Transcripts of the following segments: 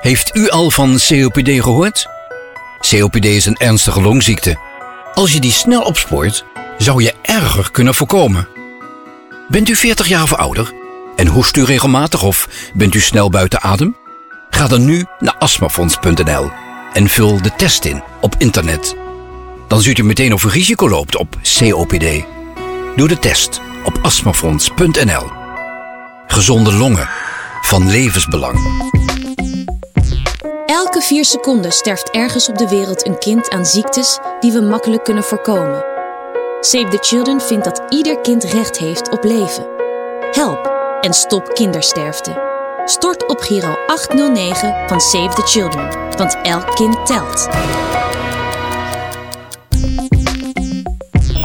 Heeft u al van COPD gehoord? COPD is een ernstige longziekte. Als je die snel opspoort, zou je erger kunnen voorkomen. Bent u 40 jaar of ouder? En hoest u regelmatig of bent u snel buiten adem? Ga dan nu naar astmafonds.nl en vul de test in op internet. Dan ziet u meteen of u risico loopt op COPD. Doe de test op astmafonds.nl. Gezonde longen van levensbelang. Elke vier seconden sterft ergens op de wereld een kind aan ziektes die we makkelijk kunnen voorkomen. Save the Children vindt dat ieder kind recht heeft op leven. Help en stop kindersterfte. Stort op Giro 809 van Save the Children, want elk kind telt.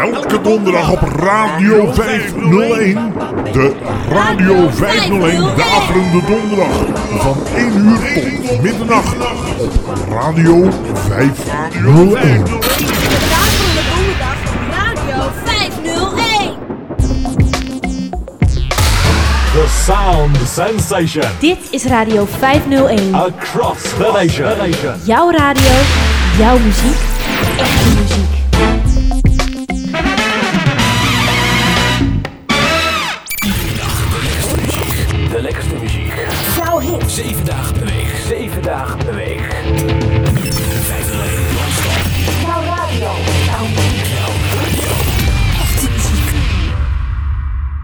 Elke donderdag op Radio 501. De Radio 501 Daverende Donderdag. Van 1 uur tot middernacht. Op Radio 501. Daverende Donderdag op Radio 501. The sound sensation. Dit is Radio 501. Across the nation. Jouw radio, jouw muziek, echte muziek. Zeven dagen per week. Zeven dagen week. 501